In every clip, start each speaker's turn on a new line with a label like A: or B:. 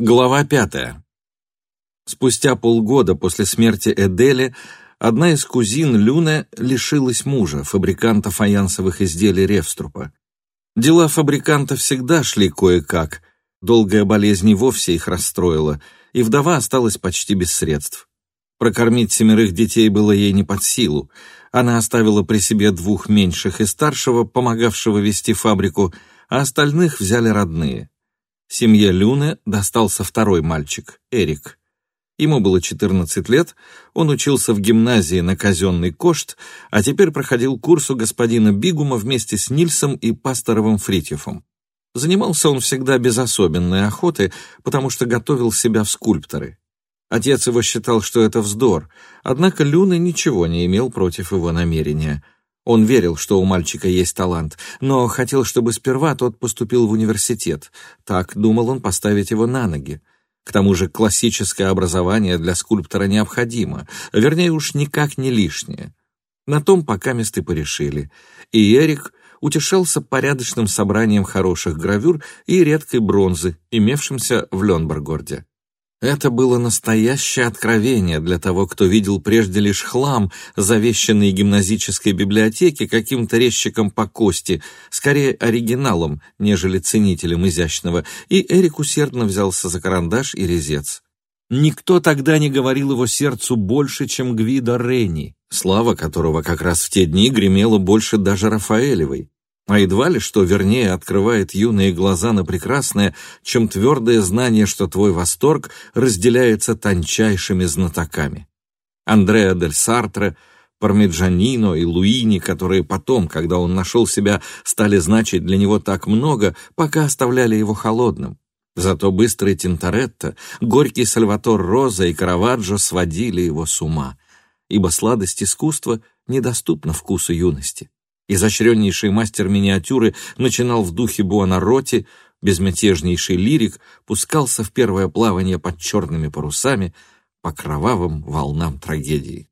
A: Глава пятая. Спустя полгода после смерти Эдели одна из кузин Люне лишилась мужа, фабриканта фаянсовых изделий Ревструпа. Дела фабриканта всегда шли кое-как, долгая болезнь и вовсе их расстроила, и вдова осталась почти без средств. Прокормить семерых детей было ей не под силу. Она оставила при себе двух меньших и старшего, помогавшего вести фабрику, а остальных взяли родные. Семье Люны достался второй мальчик, Эрик. Ему было 14 лет, он учился в гимназии на казенный кошт, а теперь проходил курс у господина Бигума вместе с Нильсом и Пасторовым Фритьефом. Занимался он всегда без особенной охоты, потому что готовил себя в скульпторы. Отец его считал, что это вздор, однако Люна ничего не имел против его намерения — он верил, что у мальчика есть талант, но хотел, чтобы сперва тот поступил в университет. Так думал он поставить его на ноги. К тому же классическое образование для скульптора необходимо, вернее уж никак не лишнее. На том пока месты порешили. И Эрик утешался порядочным собранием хороших гравюр и редкой бронзы, имевшимся в Ленбергорде. Это было настоящее откровение для того, кто видел прежде лишь хлам, завещанный гимназической библиотеке каким-то резчиком по кости, скорее оригиналом, нежели ценителем изящного, и Эрик усердно взялся за карандаш и резец. Никто тогда не говорил его сердцу больше, чем Гвидо Ренни, слава которого как раз в те дни гремела больше даже Рафаэлевой а едва ли что вернее открывает юные глаза на прекрасное, чем твердое знание, что твой восторг разделяется тончайшими знатоками. Андреа дель Сартре, Пармиджанино и Луини, которые потом, когда он нашел себя, стали значить для него так много, пока оставляли его холодным. Зато быстрый Тинторетто, горький Сальватор Роза и Караваджо сводили его с ума, ибо сладость искусства недоступна вкусу юности. Изощреннейший мастер миниатюры начинал в духе Буонаротти, безмятежнейший лирик пускался в первое плавание под черными парусами по кровавым волнам трагедии.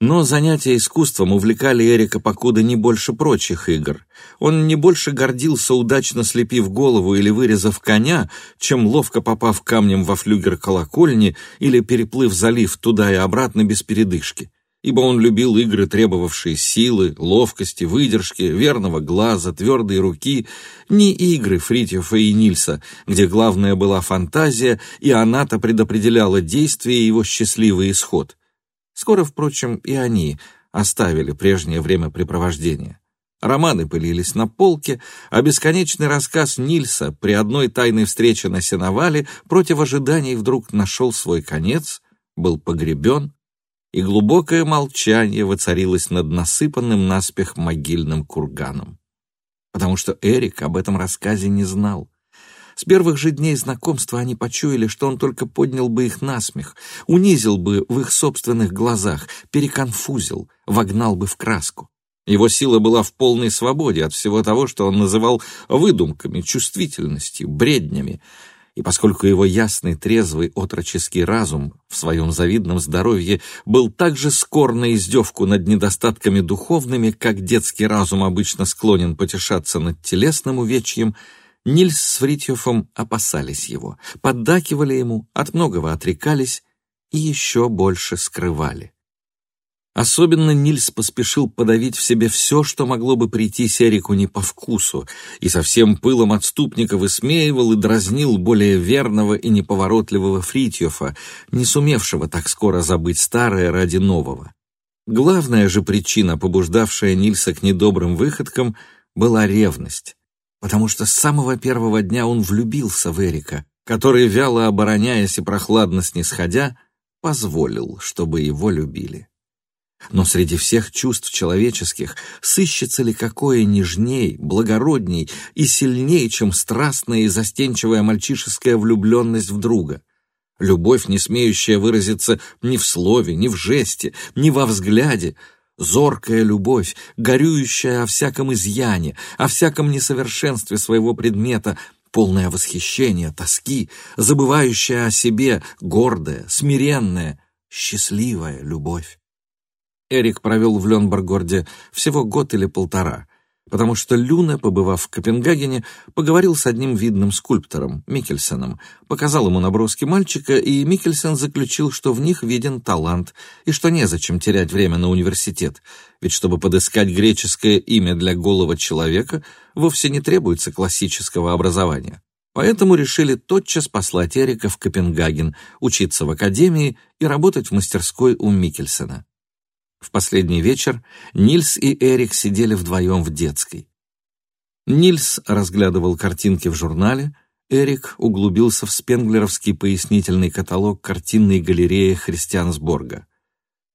A: Но занятия искусством увлекали Эрика покуда не больше прочих игр. Он не больше гордился, удачно слепив голову или вырезав коня, чем ловко попав камнем во флюгер колокольни или переплыв залив туда и обратно без передышки ибо он любил игры, требовавшие силы, ловкости, выдержки, верного глаза, твердой руки, не игры Фритьефа и Нильса, где главная была фантазия, и она-то предопределяла действие и его счастливый исход. Скоро, впрочем, и они оставили прежнее времяпрепровождение. Романы пылились на полке, а бесконечный рассказ Нильса при одной тайной встрече на сеновале против ожиданий вдруг нашел свой конец, был погребен, и глубокое молчание воцарилось над насыпанным наспех могильным курганом. Потому что Эрик об этом рассказе не знал. С первых же дней знакомства они почуяли, что он только поднял бы их насмех, унизил бы в их собственных глазах, переконфузил, вогнал бы в краску. Его сила была в полной свободе от всего того, что он называл выдумками, чувствительностью, бреднями, и поскольку его ясный, трезвый, отроческий разум в своем завидном здоровье был так же скор на издевку над недостатками духовными, как детский разум обычно склонен потешаться над телесным увечьем, Нильс с Фритьёфом опасались его, поддакивали ему, от многого отрекались и еще больше скрывали. Особенно Нильс поспешил подавить в себе все, что могло бы прийти Серику не по вкусу, и со всем пылом отступника высмеивал и дразнил более верного и неповоротливого Фритьёфа, не сумевшего так скоро забыть старое ради нового. Главная же причина, побуждавшая Нильса к недобрым выходкам, была ревность, потому что с самого первого дня он влюбился в Эрика, который, вяло обороняясь и прохладно снисходя, позволил, чтобы его любили. Но среди всех чувств человеческих сыщется ли какое нежней, благородней и сильнее, чем страстная и застенчивая мальчишеская влюбленность в друга? Любовь, не смеющая выразиться ни в слове, ни в жесте, ни во взгляде, зоркая любовь, горюющая о всяком изъяне, о всяком несовершенстве своего предмета, полное восхищения, тоски, забывающая о себе, гордая, смиренная, счастливая любовь. Эрик провел в Ленборгорде всего год или полтора. потому что Люна, побывав в Копенгагене, поговорил с одним видным скульптором, Микельсоном, показал ему наброски мальчика, и Микельсон заключил, что в них виден талант, и что незачем терять время на университет, ведь чтобы подыскать греческое имя для голого человека, вовсе не требуется классического образования. Поэтому решили тотчас послать Эрика в Копенгаген, учиться в академии и работать в мастерской у Микельсона. В последний вечер Нильс и Эрик сидели вдвоем в детской. Нильс разглядывал картинки в журнале, Эрик углубился в спенглеровский пояснительный каталог картинной галереи Христиансборга.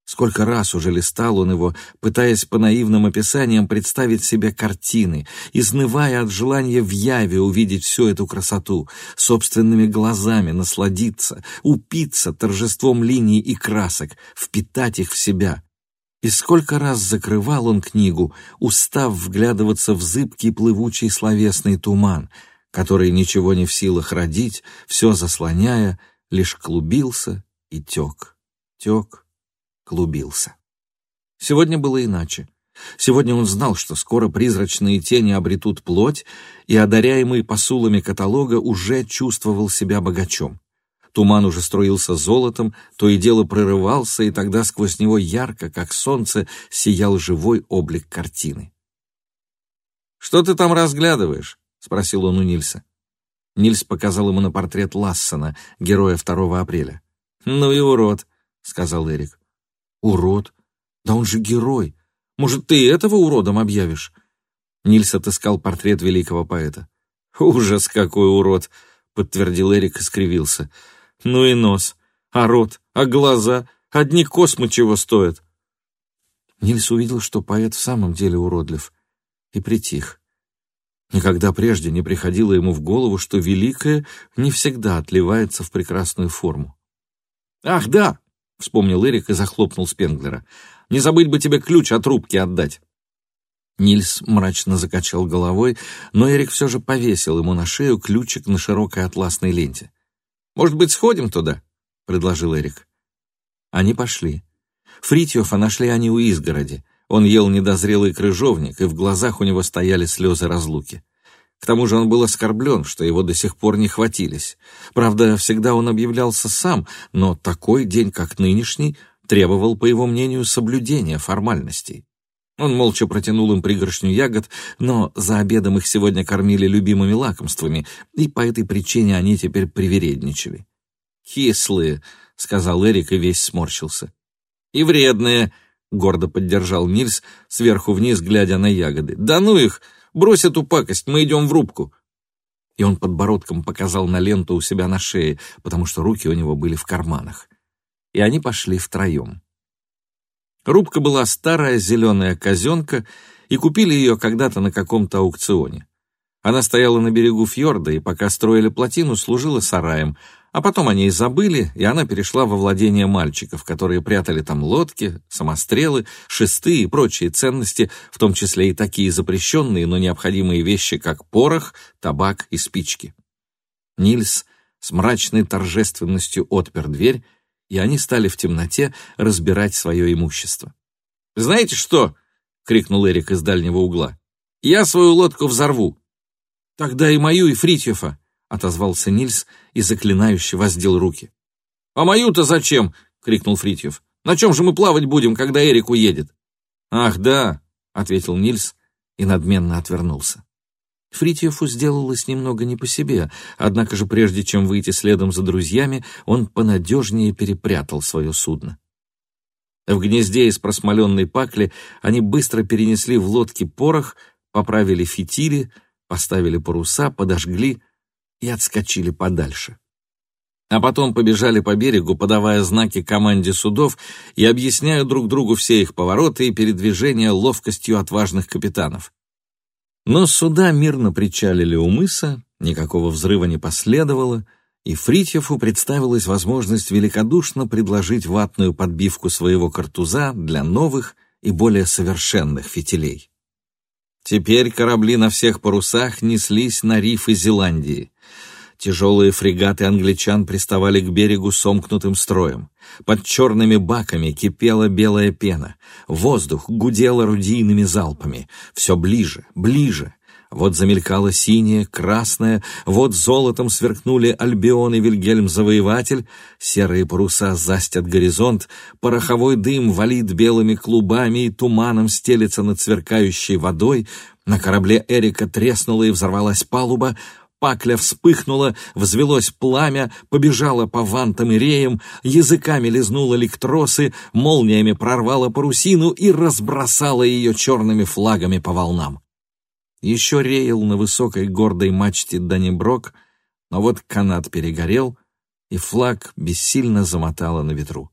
A: Сколько раз уже листал он его, пытаясь по наивным описаниям представить себе картины, изнывая от желания в яве увидеть всю эту красоту, собственными глазами насладиться, упиться торжеством линий и красок, впитать их в себя — и сколько раз закрывал он книгу, устав вглядываться в зыбкий плывучий словесный туман, который ничего не в силах родить, все заслоняя, лишь клубился и тек, тек, клубился. Сегодня было иначе. Сегодня он знал, что скоро призрачные тени обретут плоть, и, одаряемый посулами каталога, уже чувствовал себя богачом. Туман уже струился золотом, то и дело прорывался, и тогда сквозь него ярко, как солнце, сиял живой облик картины. «Что ты там разглядываешь?» — спросил он у Нильса. Нильс показал ему на портрет Лассена, героя 2 апреля. «Ну и урод», — сказал Эрик. «Урод? Да он же герой. Может, ты этого уродом объявишь?» Нильс отыскал портрет великого поэта. «Ужас, какой урод!» — подтвердил Эрик и скривился. Ну и нос, а рот, а глаза, одни космы чего стоят. Нильс увидел, что поэт в самом деле уродлив, и притих. Никогда прежде не приходило ему в голову, что великое не всегда отливается в прекрасную форму. «Ах, да!» — вспомнил Эрик и захлопнул Спенглера. «Не забыть бы тебе ключ от трубки отдать». Нильс мрачно закачал головой, но Эрик все же повесил ему на шею ключик на широкой атласной ленте. «Может быть, сходим туда?» — предложил Эрик. Они пошли. Фритьёфа нашли они у изгороди. Он ел недозрелый крыжовник, и в глазах у него стояли слезы разлуки. К тому же он был оскорблен, что его до сих пор не хватились. Правда, всегда он объявлялся сам, но такой день, как нынешний, требовал, по его мнению, соблюдения формальностей. Он молча протянул им пригоршню ягод, но за обедом их сегодня кормили любимыми лакомствами, и по этой причине они теперь привередничали. «Кислые», — сказал Эрик и весь сморщился. «И вредные», — гордо поддержал Нильс, сверху вниз глядя на ягоды. «Да ну их! Брось эту пакость, мы идем в рубку!» И он подбородком показал на ленту у себя на шее, потому что руки у него были в карманах. И они пошли втроем. Рубка была старая зеленая казенка, и купили ее когда-то на каком-то аукционе. Она стояла на берегу фьорда, и пока строили плотину, служила сараем, а потом о ней забыли, и она перешла во владение мальчиков, которые прятали там лодки, самострелы, шесты и прочие ценности, в том числе и такие запрещенные, но необходимые вещи, как порох, табак и спички. Нильс с мрачной торжественностью отпер дверь и они стали в темноте разбирать свое имущество. «Знаете что?» — крикнул Эрик из дальнего угла. «Я свою лодку взорву». «Тогда и мою, и Фритьефа», — отозвался Нильс и заклинающе воздел руки. «А мою-то зачем?» — крикнул Фритьев. «На чем же мы плавать будем, когда Эрик уедет?» «Ах, да», — ответил Нильс и надменно отвернулся. Фритьефу сделалось немного не по себе, однако же прежде чем выйти следом за друзьями, он понадежнее перепрятал свое судно. В гнезде из просмоленной пакли они быстро перенесли в лодки порох, поправили фитили, поставили паруса, подожгли и отскочили подальше. А потом побежали по берегу, подавая знаки команде судов и объясняя друг другу все их повороты и передвижения ловкостью отважных капитанов. Но суда мирно причалили у мыса, никакого взрыва не последовало, и Фритьефу представилась возможность великодушно предложить ватную подбивку своего картуза для новых и более совершенных фитилей. Теперь корабли на всех парусах неслись на рифы Зеландии. Тяжелые фрегаты англичан приставали к берегу сомкнутым строем. Под черными баками кипела белая пена. Воздух гудел орудийными залпами. Все ближе, ближе. Вот замелькало синее, красное, вот золотом сверкнули Альбион и Вильгельм-завоеватель, серые паруса застят горизонт, пороховой дым валит белыми клубами и туманом стелется над сверкающей водой, на корабле Эрика треснула и взорвалась палуба, Пакля вспыхнула, взвелось пламя, побежала по вантам и реям, языками лизнула лектросы, молниями прорвала парусину и разбросала ее черными флагами по волнам. Еще реял на высокой гордой мачте Даниброк, но вот канат перегорел, и флаг бессильно замотало на ветру.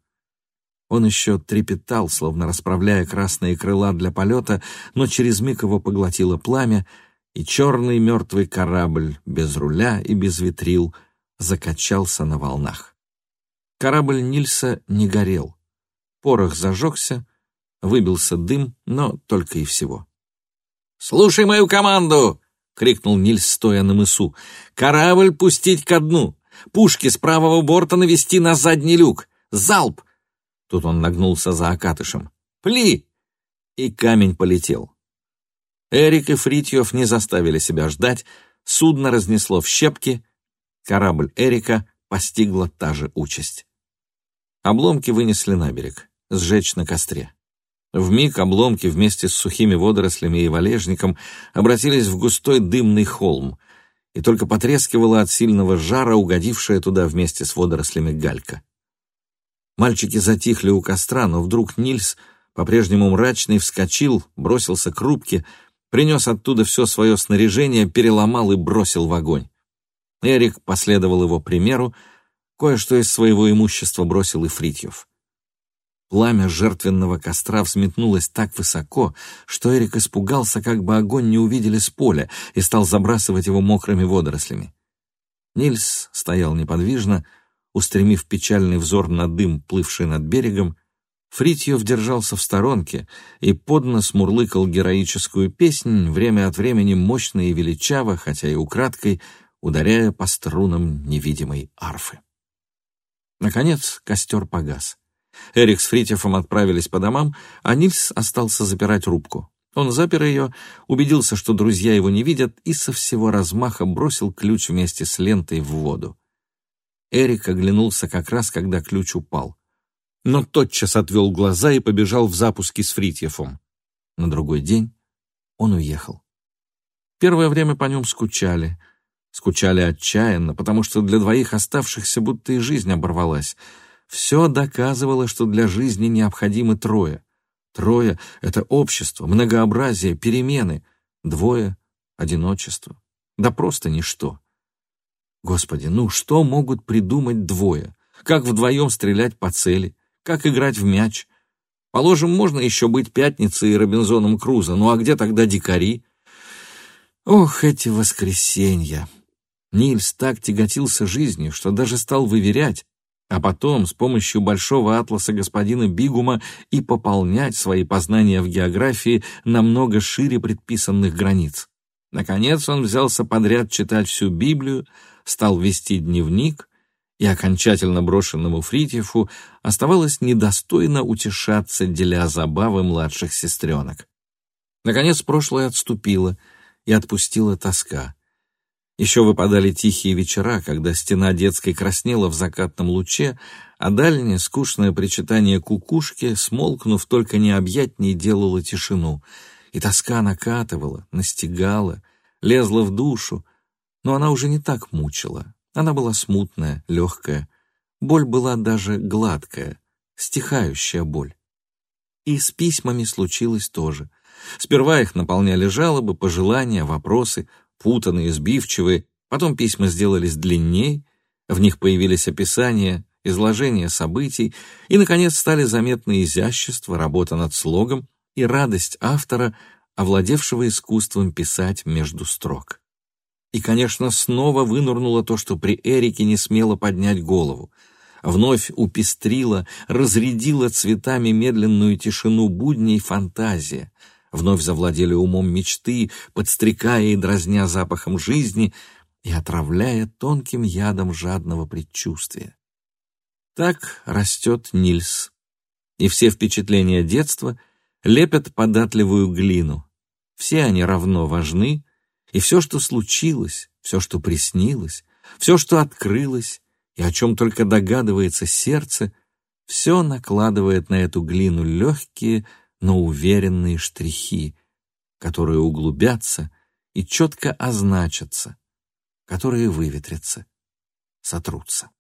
A: Он еще трепетал, словно расправляя красные крыла для полета, но через миг его поглотило пламя, и черный мертвый корабль без руля и без ветрил закачался на волнах. Корабль Нильса не горел. Порох зажегся, выбился дым, но только и всего. «Слушай мою команду!» — крикнул Нильс, стоя на мысу. «Корабль пустить ко дну! Пушки с правого борта навести на задний люк! Залп!» Тут он нагнулся за окатышем. «Пли!» И камень полетел. Эрик и Фритьев не заставили себя ждать, судно разнесло в щепки, корабль Эрика постигла та же участь. Обломки вынесли на берег, сжечь на костре. В миг обломки вместе с сухими водорослями и валежником обратились в густой дымный холм, и только потрескивала от сильного жара угодившая туда вместе с водорослями галька. Мальчики затихли у костра, но вдруг Нильс, по-прежнему мрачный, вскочил, бросился к рубке — принес оттуда все свое снаряжение, переломал и бросил в огонь. Эрик последовал его примеру, кое-что из своего имущества бросил и Фритьев. Пламя жертвенного костра взметнулось так высоко, что Эрик испугался, как бы огонь не увидели с поля, и стал забрасывать его мокрыми водорослями. Нильс стоял неподвижно, устремив печальный взор на дым, плывший над берегом, Фритьев держался в сторонке и поднос мурлыкал героическую песнь, время от времени мощно и величаво, хотя и украдкой, ударяя по струнам невидимой арфы. Наконец костер погас. Эрик с Фритьевым отправились по домам, а Нильс остался запирать рубку. Он запер ее, убедился, что друзья его не видят, и со всего размаха бросил ключ вместе с лентой в воду. Эрик оглянулся как раз, когда ключ упал но тотчас отвел глаза и побежал в запуски с Фритьефом. На другой день он уехал. Первое время по нем скучали. Скучали отчаянно, потому что для двоих оставшихся будто и жизнь оборвалась. Все доказывало, что для жизни необходимы трое. Трое — это общество, многообразие, перемены. Двое — одиночество. Да просто ничто. Господи, ну что могут придумать двое? Как вдвоем стрелять по цели? Как играть в мяч? Положим, можно еще быть пятницей и Робинзоном Крузо, ну а где тогда дикари? Ох, эти воскресенья! Нильс так тяготился жизнью, что даже стал выверять, а потом с помощью большого атласа господина Бигума и пополнять свои познания в географии намного шире предписанных границ. Наконец он взялся подряд читать всю Библию, стал вести дневник — и окончательно брошенному Фритьефу оставалось недостойно утешаться, деля забавы младших сестренок. Наконец прошлое отступило, и отпустила тоска. Еще выпадали тихие вечера, когда стена детской краснела в закатном луче, а дальнее скучное причитание кукушки, смолкнув только необъятней, делало тишину. И тоска накатывала, настигала, лезла в душу, но она уже не так мучила, она была смутная, легкая. Боль была даже гладкая, стихающая боль. И с письмами случилось тоже. Сперва их наполняли жалобы, пожелания, вопросы, путанные, сбивчивые. Потом письма сделались длинней, в них появились описания, изложения событий, и, наконец, стали заметны изящество, работа над слогом и радость автора, овладевшего искусством писать между строк. И, конечно, снова вынурнуло то, что при Эрике не смело поднять голову. Вновь упестрила, разрядила цветами медленную тишину будней фантазия. Вновь завладели умом мечты, подстрекая и дразня запахом жизни, и отравляя тонким ядом жадного предчувствия. Так растет Нильс, и все впечатления детства лепят податливую глину. Все они равно важны, и все, что случилось, все, что приснилось, все, что открылось, и о чем только догадывается сердце, все накладывает на эту глину легкие, но уверенные штрихи, которые углубятся и четко означатся, которые выветрятся, сотрутся.